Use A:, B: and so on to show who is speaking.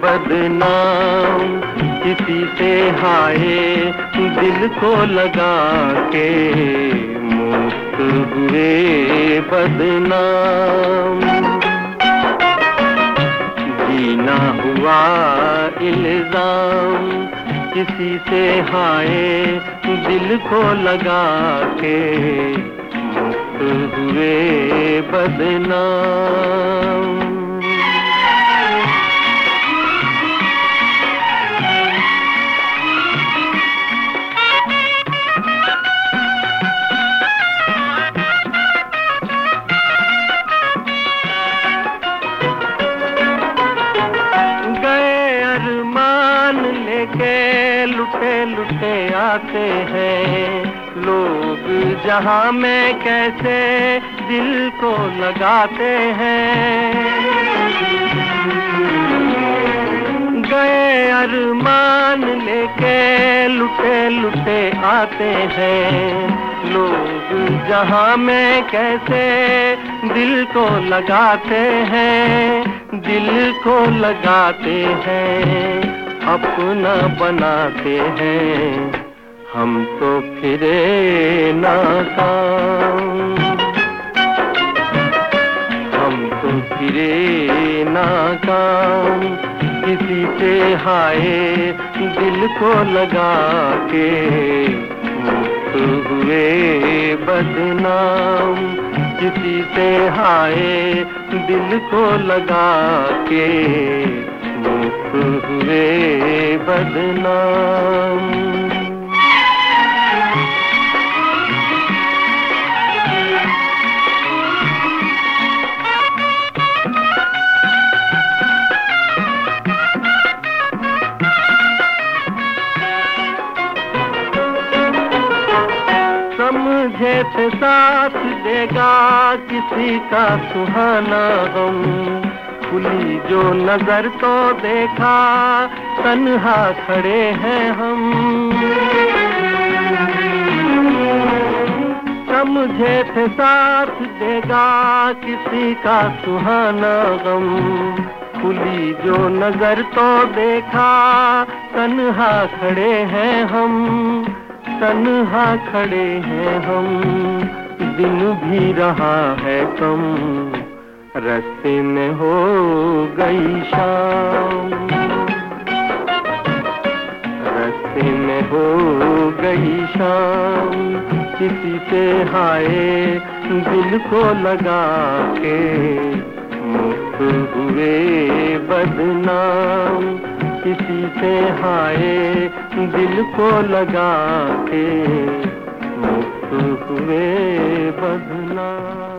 A: بدنام، کسی سے ہائے دل کو لگا کے مفت ہوئے بدنام۔ جینا ہوا الزام، کسی سے ہائے دل کو لگا کے مفت ہوئے بدنام۔ لٹے لٹے آتے ہیں۔ لوگ جہاں میں کیسے دل کو لگاتے ہیں۔ گئے ارمان لے کے لٹے لٹے آتے ہیں۔ لوگ جہاں میں کیسے دل کو لگاتے ہیں۔ دل کو لگاتے ہیں۔ اپنا بناتے ہیں۔ ہم تو پھرے ناکام۔ ہم تو پھرے ناکام۔ کسی سے ہائے دل کو لگا کے مفت ہوئے بدنام۔ کسی سے ہائے دل کو لگا کے ہوئے بدنام سمجھے تھے ساتھ دے گا کسی کا سہانا غم کھلی جو نظر تو دیکھا، تنہا کھڑے ہیں ہم۔ سمجھے تھے ساتھ دے گا کسی کا سہانا غم۔ کھلی جو نظر تو دیکھا، تنہا کھڑے ہیں ہم۔ تنہا کھڑے ہیں ہم۔ دن بھی رہا ہے کم۔ رستے میں ہو گئی شام۔ رستے میں ہو گئی شام۔ کسی سے ہائے دل کو لگا کے مفت ہوئے بدنام۔ کسی سے ہائے دل کو لگا کے مفت ہوئے بدنام۔